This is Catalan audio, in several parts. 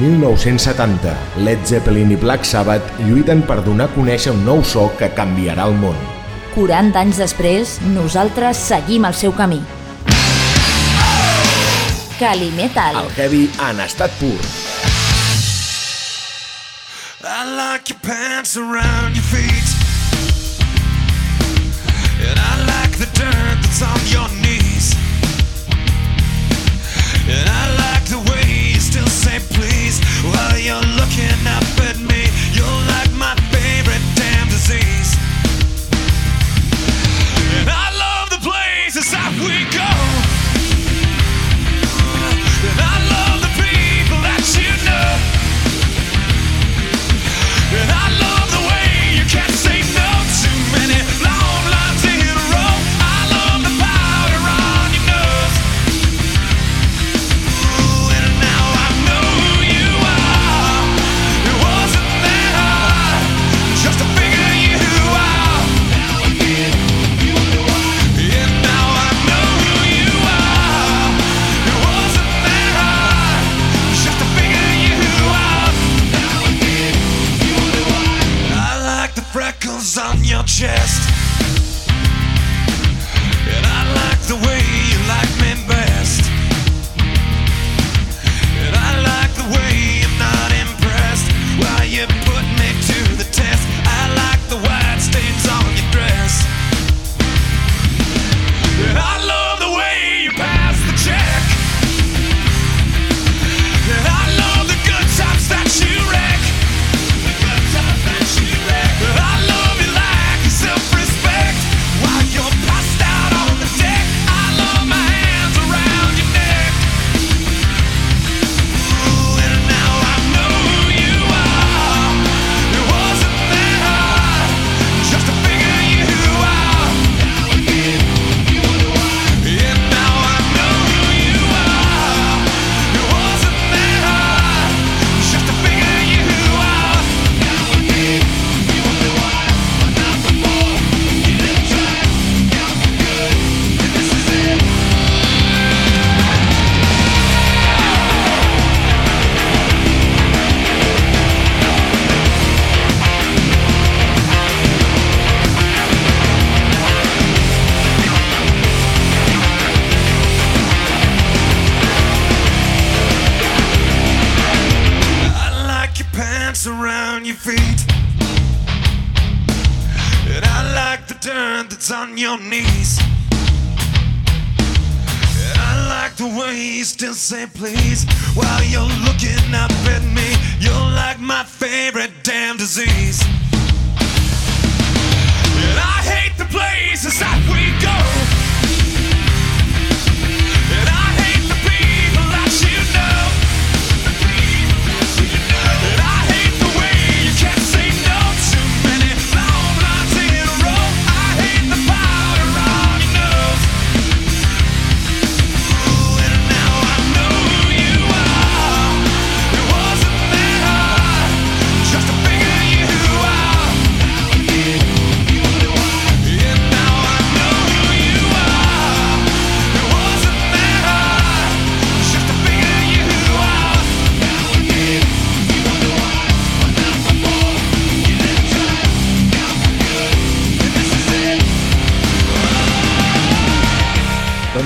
1970, Led Zeppelin i Black Sabbath lluiten per donar a conèixer un nou so que canviarà el món. 40 anys després, nosaltres seguim el seu camí. Cali Metal. El heavy en estat pur. I like your pants around your feet. And I like the dirt that's on your knees. And I like the way still say please while you're looking up at me. You're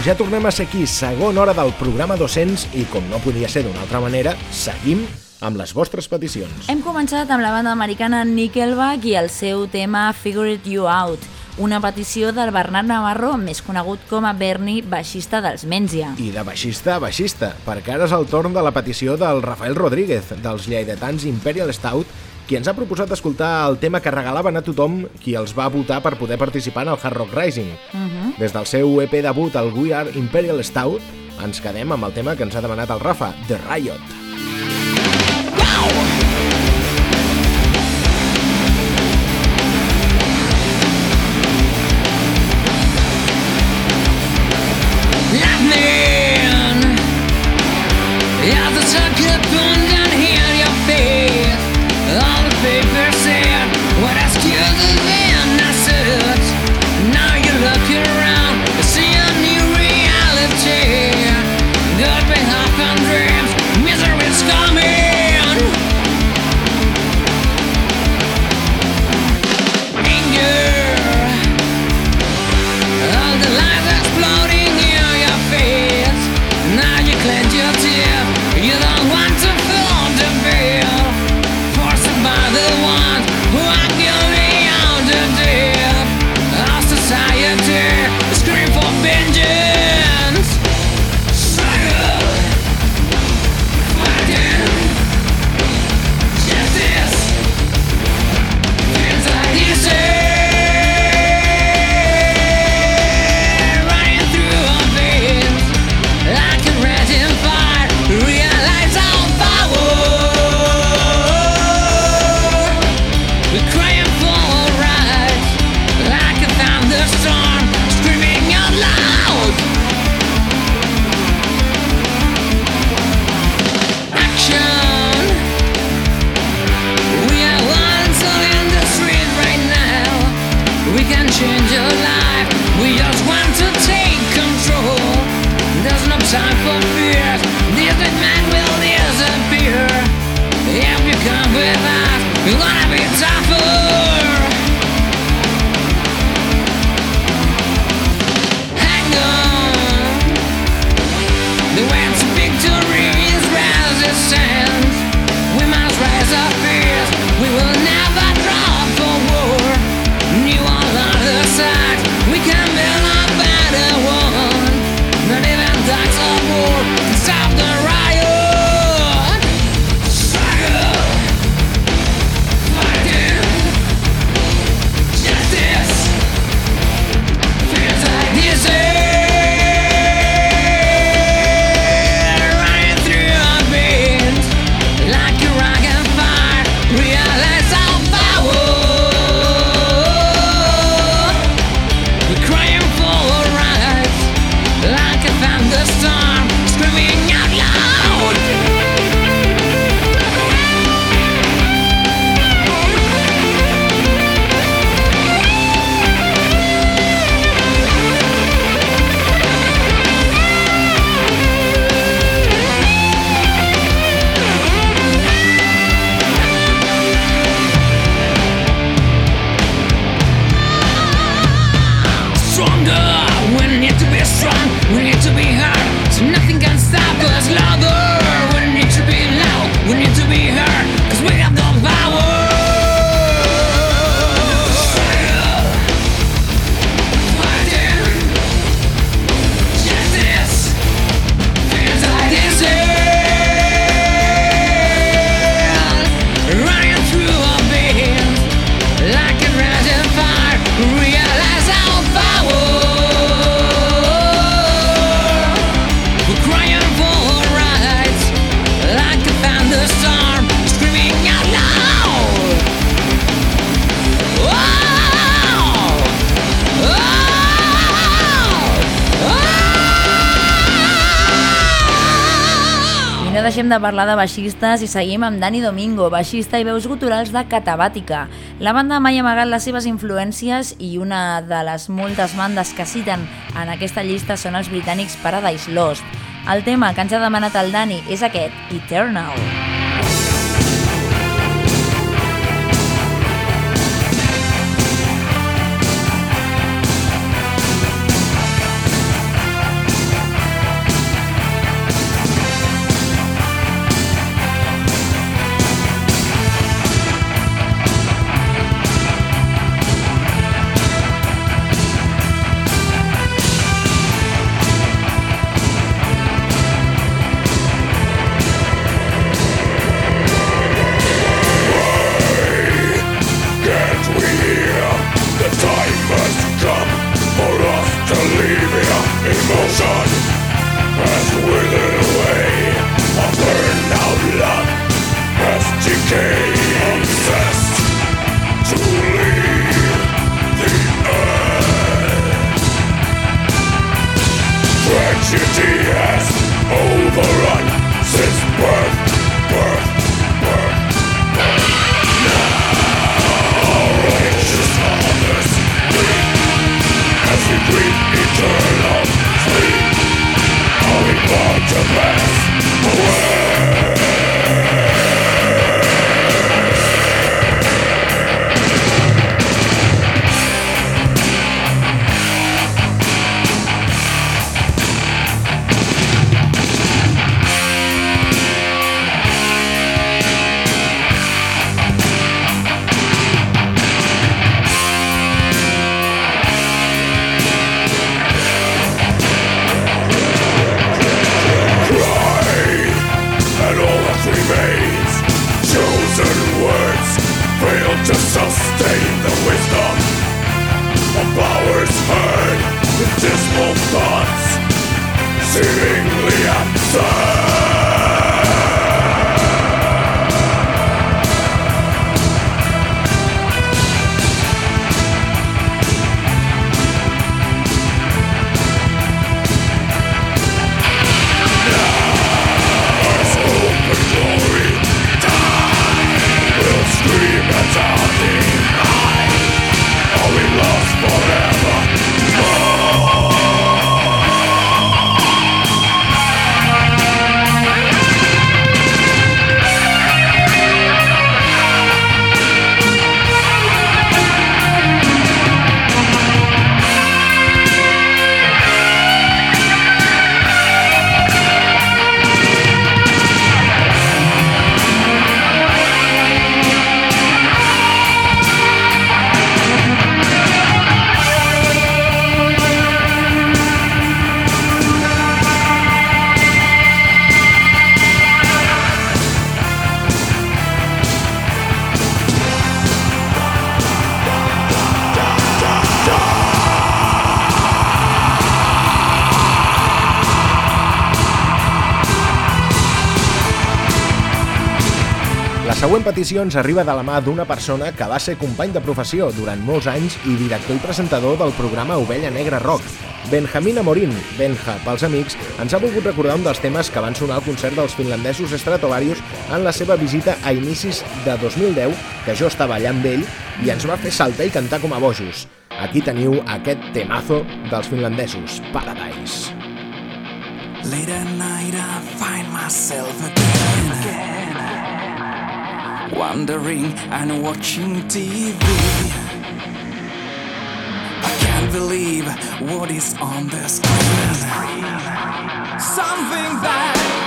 ja tornem a ser aquí, segona hora del programa 200 i com no podia ser d'una altra manera, seguim amb les vostres peticions. Hem començat amb la banda americana Nickelback i el seu tema Figure It You Out, una petició del Bernat Navarro, més conegut com a Bernie, baixista dels Menzia. I de baixista a baixista, perquè ara és el torn de la petició del Rafael Rodríguez, dels lleidatans Imperial Stout, qui ens ha proposat escoltar el tema que regalaven a tothom qui els va votar per poder participar en el Hard Rock Rising. Des del seu EP debut, el We Are Imperial Stout, ens quedem amb el tema que ens ha demanat el Rafa, The Riot. Lightning De parlar de baixistes i seguim amb Dani Domingo, baixista i veus guturals de Catabàtica. La banda mai ha amagat les seves influències i una de les moltes bandes que citen en aquesta llista són els britànics Paradise Lost. El tema que ens ha demanat el Dani és aquest, Eternal. Eternal. Ens arriba de la mà d'una persona que va ser company de professió durant molts anys i director i presentador del programa Ovella Negra Rock. Benjamin Amorin, Benja pels amics, ens ha volgut recordar un dels temes que van sonar al concert dels finlandesos Stratovarius en la seva visita a inicis de 2010, que jo estava allà amb ell, i ens va fer saltar i cantar com a bojos. Aquí teniu aquest temazo dels finlandesos, Paradise. Late at night, I find myself again, wandering and watching TV. I can't believe what is on the screen. Something that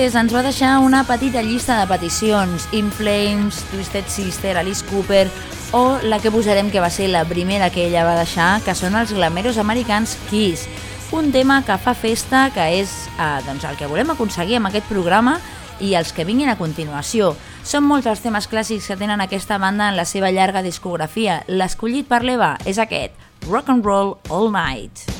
Cruces ens va deixar una petita llista de peticions, In Flames, Twisted Sister, Alice Cooper o la que posarem que va ser la primera que ella va deixar, que són els glameros americans Kiss. Un tema que fa festa, que és eh, doncs el que volem aconseguir amb aquest programa i els que vinguin a continuació. Són molts els temes clàssics que tenen aquesta banda en la seva llarga discografia. L'escollit per l'Eva és aquest, Rock and Roll All Night.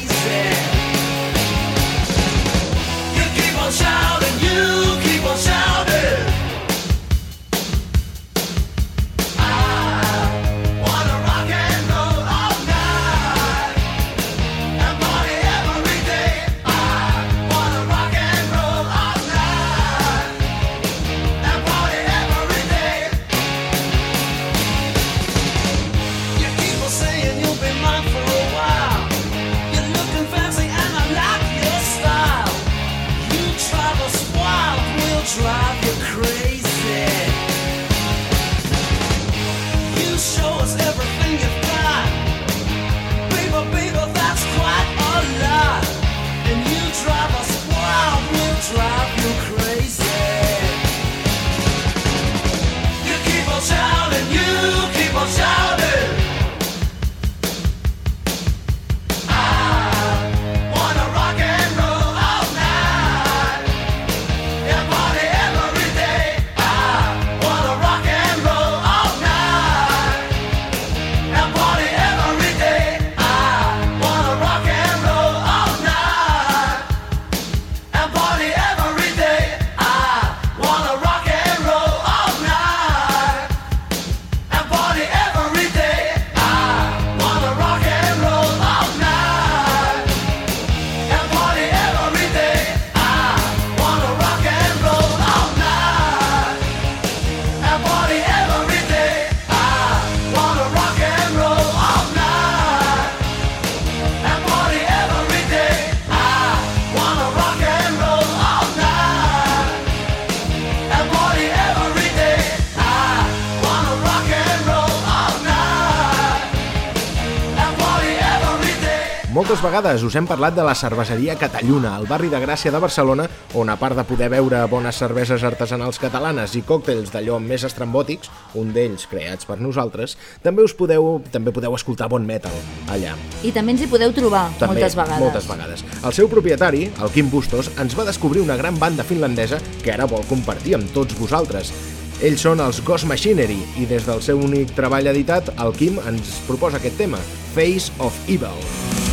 vegades us hem parlat de la cerveseria Catalluna, al barri de Gràcia de Barcelona, on a part de poder veure bones cerveses artesanals catalanes i còctels d'allò més estrambòtics, un d'ells creats per nosaltres, també us podeu també podeu escoltar bon metal allà. I també ens hi podeu trobar també, moltes vegades. Moltes vegades. El seu propietari, el Quim Bustos, ens va descobrir una gran banda finlandesa que ara vol compartir amb tots vosaltres. Ells són els Ghost Machinery i des del seu únic treball editat, el Kim ens proposa aquest tema, Face of Evil.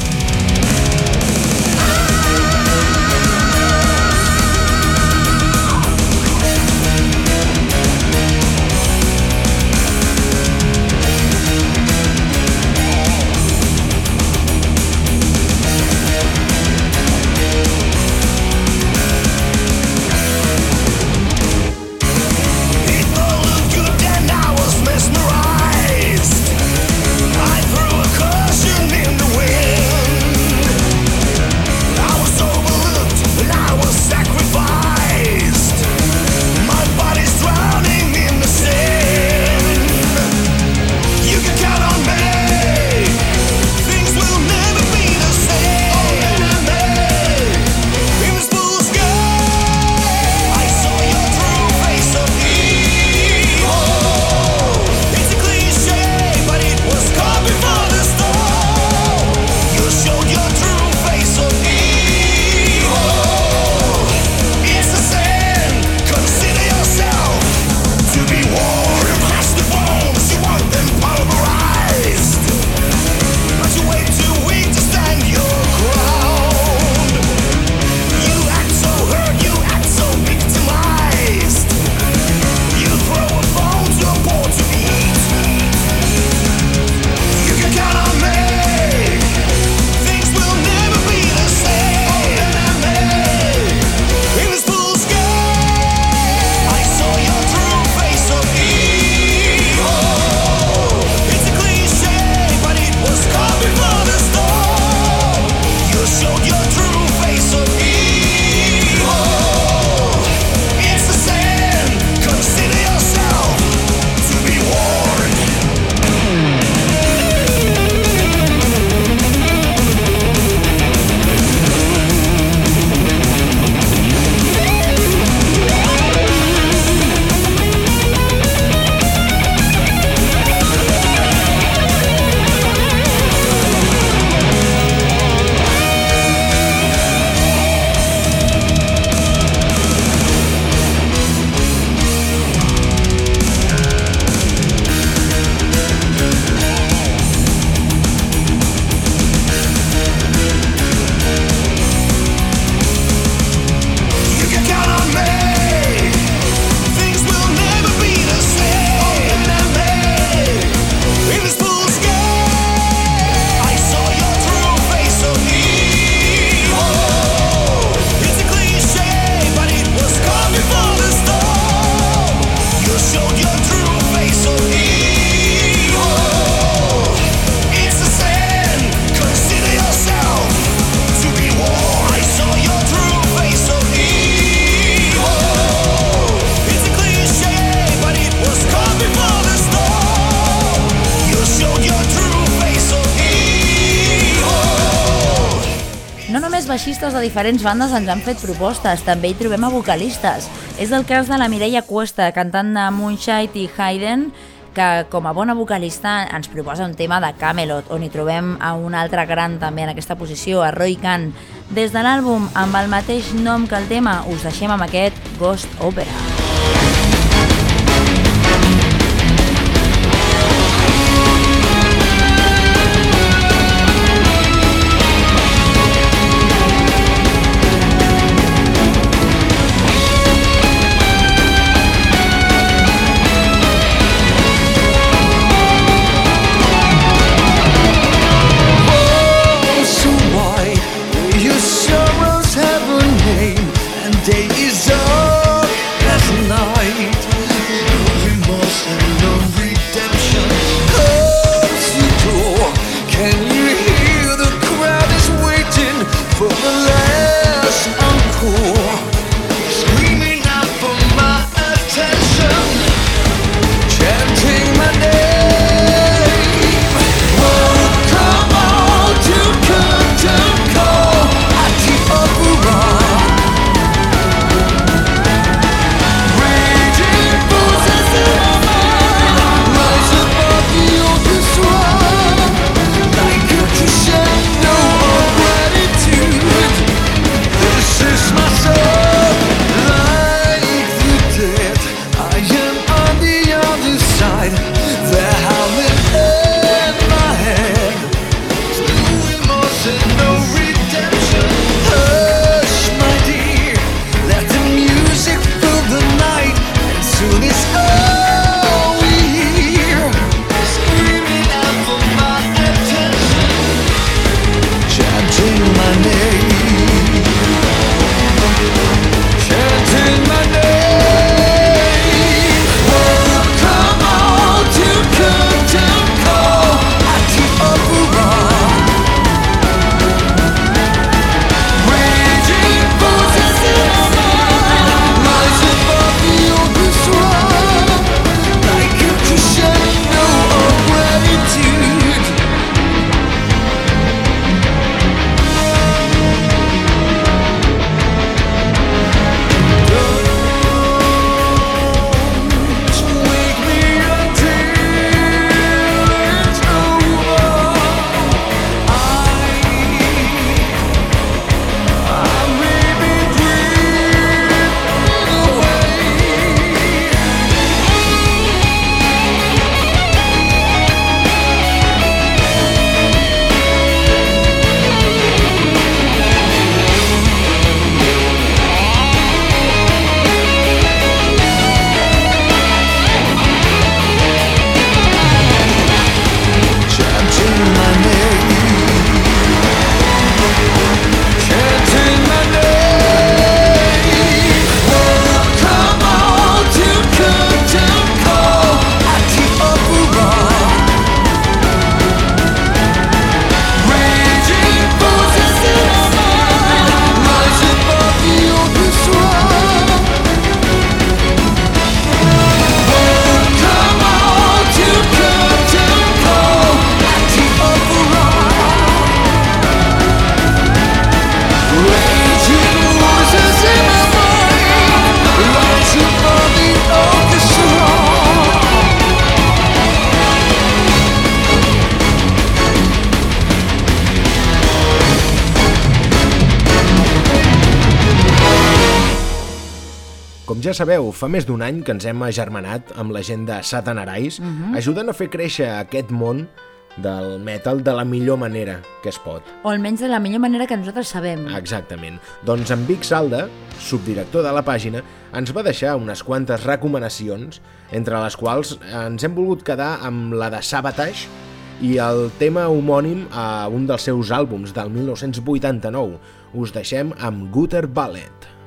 Diferents bandes ens han fet propostes, també hi trobem a vocalistes. És el cas de la Mireia Cuesta, cantant de Moonshine i Hayden, que com a bona vocalista ens proposa un tema de Camelot, on hi trobem a un altre gran també en aquesta posició, a Roy Khan. Des de l'àlbum amb el mateix nom que el tema, us deixem amb aquest Ghost Opera. Sabeu, fa més d'un any que ens hem agermanat amb la gent de Satanarais, ajudant a fer créixer aquest món del metal de la millor manera que es pot. O almenys de la millor manera que nosaltres sabem. Exactament. Doncs en Vic Salda, subdirector de la pàgina, ens va deixar unes quantes recomanacions, entre les quals ens hem volgut quedar amb la de Sabotage i el tema homònim a un dels seus àlbums del 1989. Us deixem amb Gutter Ballet.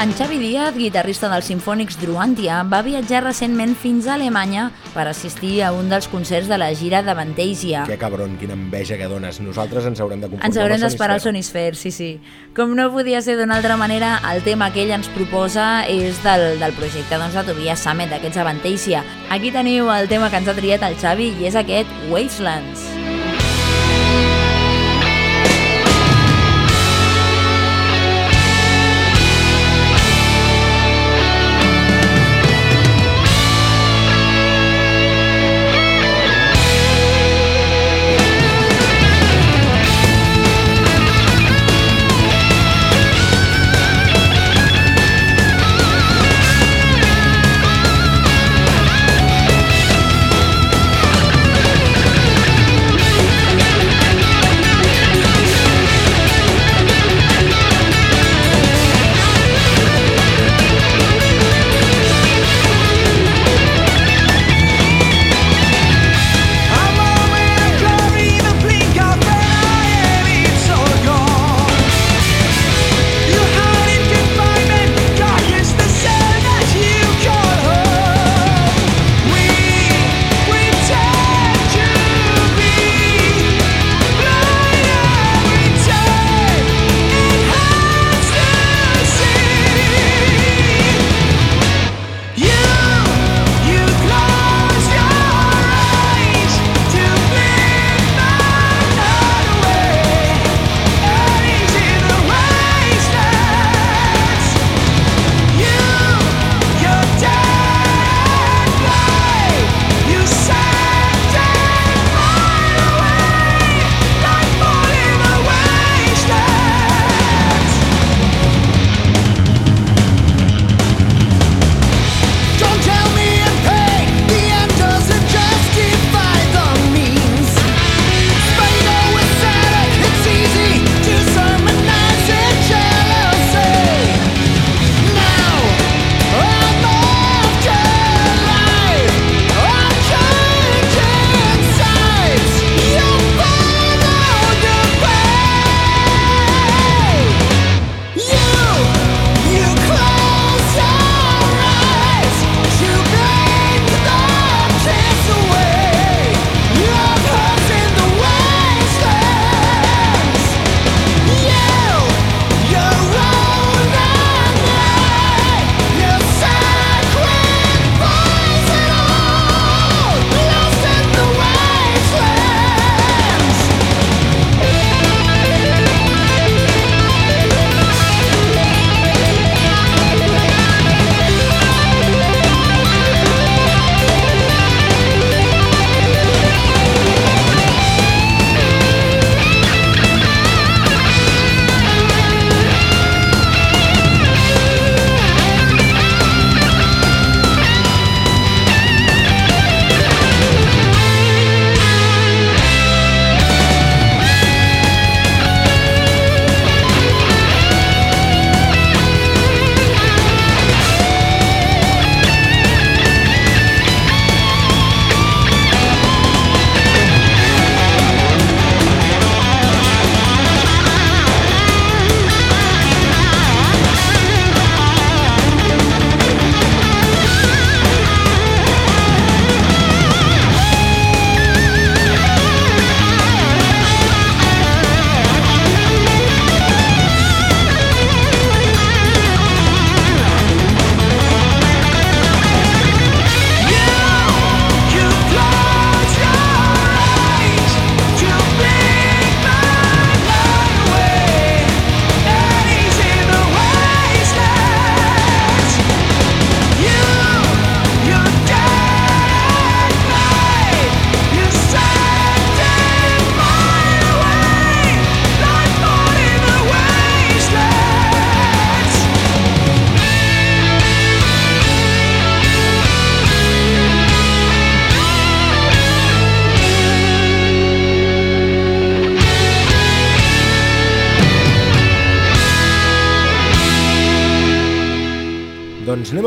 En Xavi Díaz, guitarrista dels Sinfònics Druantia, va viatjar recentment fins a Alemanya per assistir a un dels concerts de la gira de Ventèsia. Que cabron, quina enveja que dones. Nosaltres ens haurem de conformar Ens haurem d'esperar al Sonisfer. Sí, sí. Com no podia ser d'una altra manera, el tema que ell ens proposa és del, del projecte doncs, de Tobias Summit, d'aquests Avantèsia. Aquí teniu el tema que ens ha triat el Xavi i és aquest Wastelands.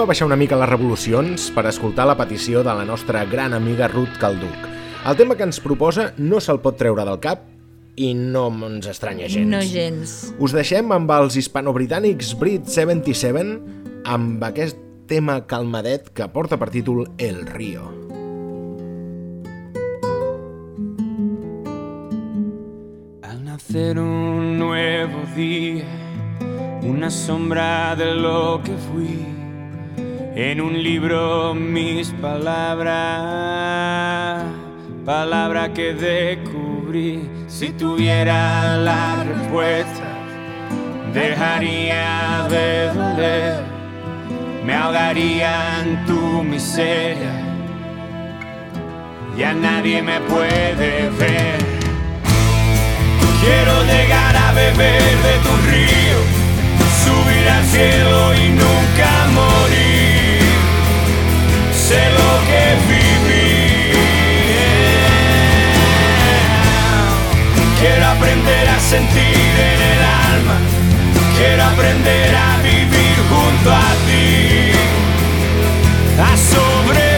A baixar una mica les revolucions per escoltar la petició de la nostra gran amiga Ruth Calduc. El tema que ens proposa no se'l pot treure del cap i no ens estranya gens. No gens. Us deixem amb els hispano-britànics Brit 77 amb aquest tema calmadet que porta per títol El Río. Al nacer un nuevo día, una sombra de lo que fui, en un libro mis palabras, palabra que descubrí. Si tuviera la respuesta, dejaría de doler, me ahogaría en tu miseria, ya nadie me puede ver. Quiero llegar a beber de tu río, subir al cielo y nunca morir. Lo que. Quiero aprender a sentir en el alma. Quiero aprender a vivir junto a ti. A sobrevivir.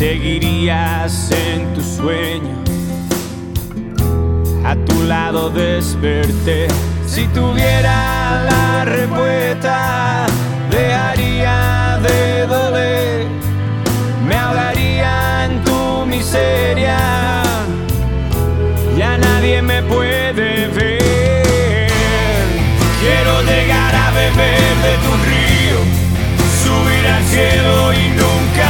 Seguirías en tu sueño a tu lado desperté. Si tuviera la respuesta, dejaría de doler, me ahogaría en tu miseria. Ya nadie me puede ver. Quiero llegar a beber de tu río, subir al cielo y nunca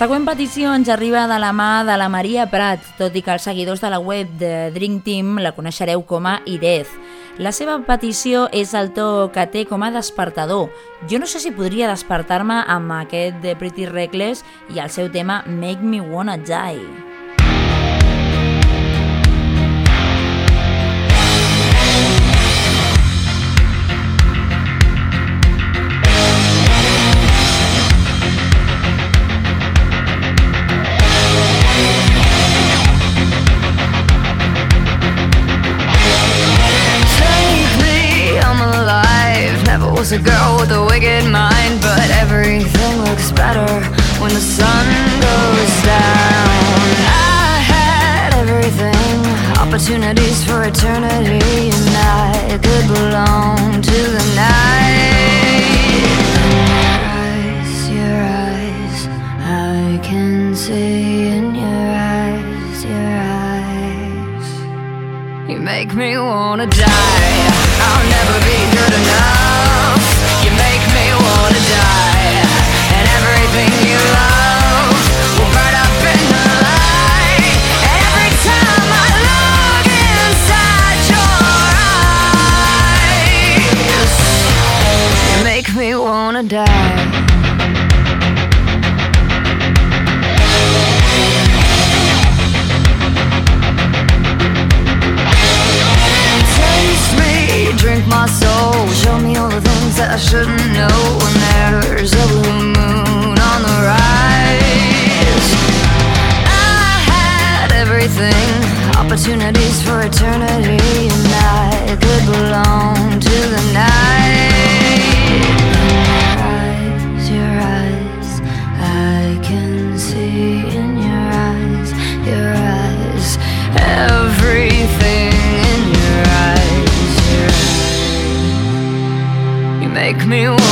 següent petició ens arriba de la mà de la Maria Prat, tot i que els seguidors de la web de Drink Team la coneixereu com a Irez. La seva petició és el to que té com a despertador. Jo no sé si podria despertar-me amb aquest de Pretty Reckless i el seu tema Make Me Wanna Die. Was a girl with a wicked mind, but everything looks better when the sun goes down. I had everything, opportunities for eternity, and I could belong to the night. Eyes, your eyes, I can see in your eyes, your eyes. You make me wanna die. I'll never be good enough. That I shouldn't know. When there's a blue moon on the rise, I had everything, opportunities for eternity, and I could belong to the night. Me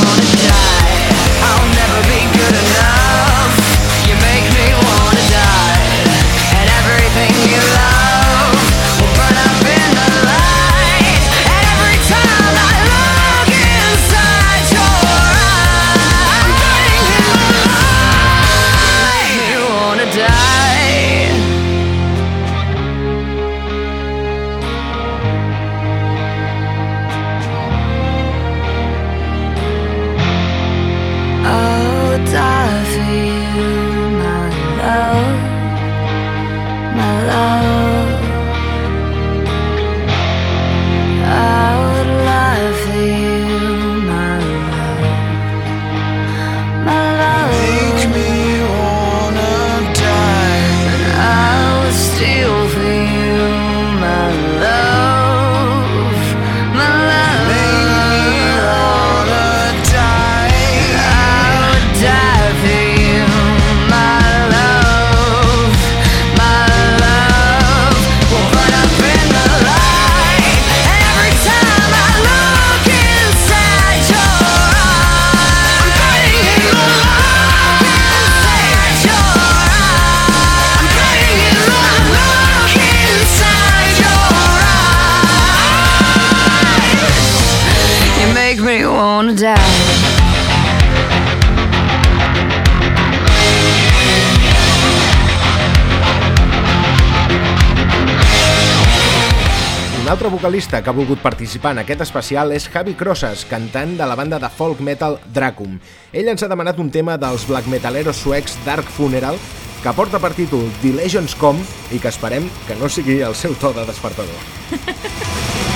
vocalista que ha volgut participar en aquest especial és Javi Crosas, cantant de la banda de folk metal Dracum. Ell ens ha demanat un tema dels black metaleros suecs Dark Funeral que porta per títol Legends Com i que esperem que no sigui el seu to de despertador.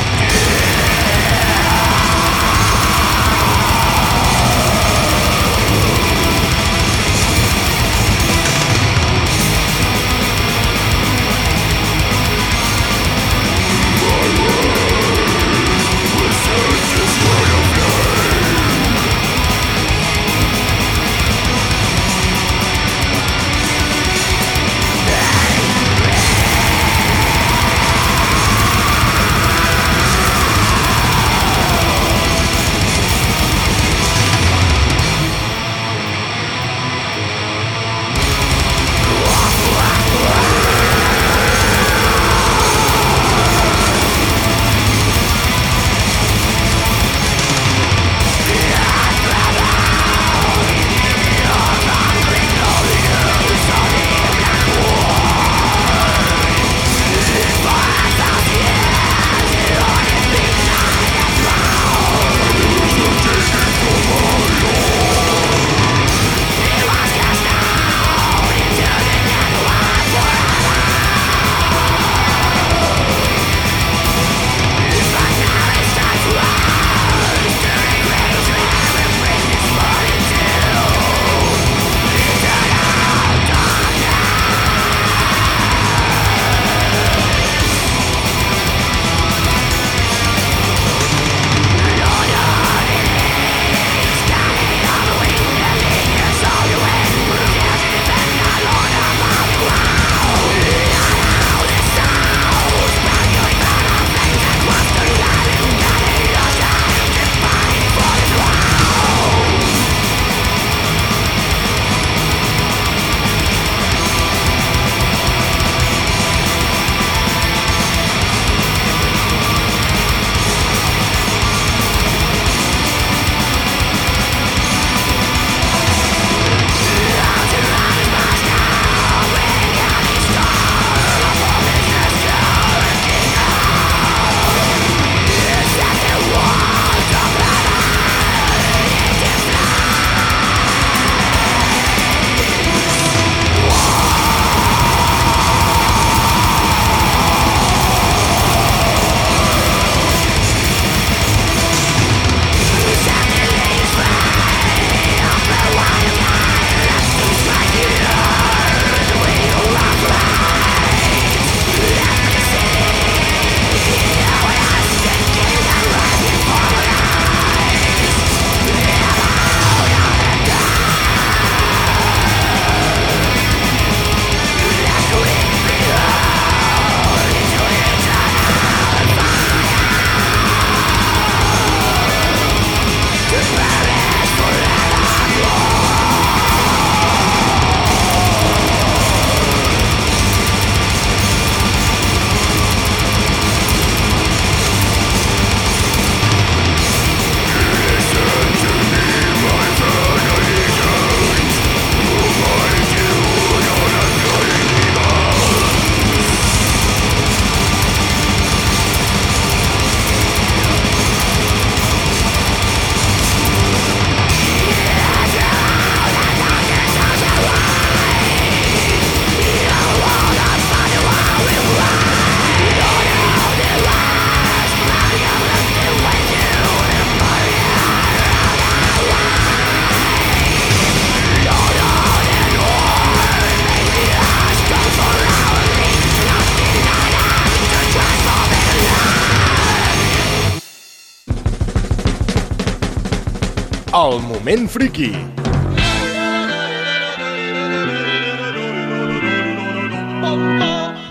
Moment Friki.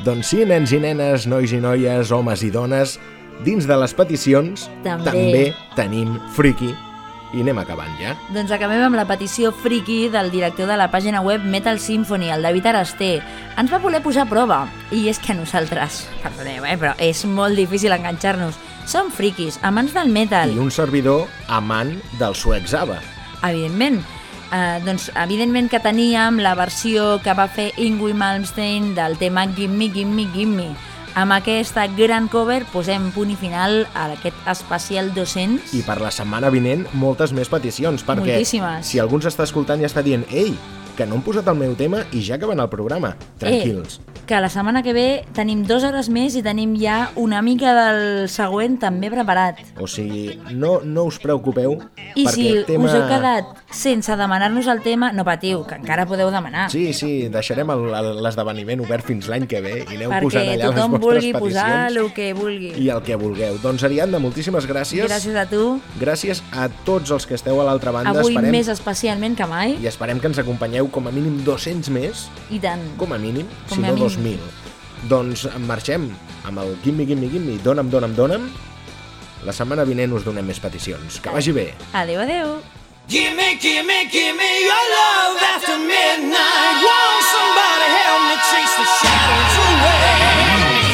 Doncs sí, nens i nenes, nois i noies, homes i dones, dins de les peticions També. també tenim friki. I anem acabant ja. Doncs acabem amb la petició friki del director de la pàgina web Metal Symphony, el David Arasté. Ens va voler posar a prova, i és que nosaltres, perdoneu, eh, però és molt difícil enganxar-nos. Som friquis, amants del metal. I un servidor amant del suec Zaba. Evidentment. Uh, doncs evidentment que teníem la versió que va fer Ingui Malmsteen del tema Gimme, Gimme, Gimme. Amb aquesta gran cover posem punt i final a aquest especial 200. I per la setmana vinent, moltes més peticions, perquè Moltíssimes. si algú ens està escoltant i està dient «Ei, que no hem posat el meu tema i ja acaben el programa». Tranquils. Eh, que la setmana que ve tenim dues hores més i tenim ja una mica del següent també preparat. O sigui, no, no us preocupeu, I perquè si el tema... us heu quedat sense demanar-nos el tema, no patiu, que encara podeu demanar. Sí, sí, deixarem l'esdeveniment obert fins l'any que ve i aneu perquè posant allà les tothom vostres vulgui peticions posar el que vulgui. i el que vulgueu. Doncs Ariadna, moltíssimes gràcies. Gràcies a tu, Gràcies a tots els que esteu a l'altra banda. avui esperem, més especialment que mai, I esperem que ens acompanyeu com a mínim 200 més, i tant. com a mínim, Com si a no mínim. 2.000. Doncs marxem amb el Gimme, Gimme, Gimme, dona'm, dona'm, dona'm. La setmana vinent us donem més peticions. Que vagi bé. Adéu, adéu. Gimme, gimme, gimme your love after midnight. Won't somebody help me chase the shadows away?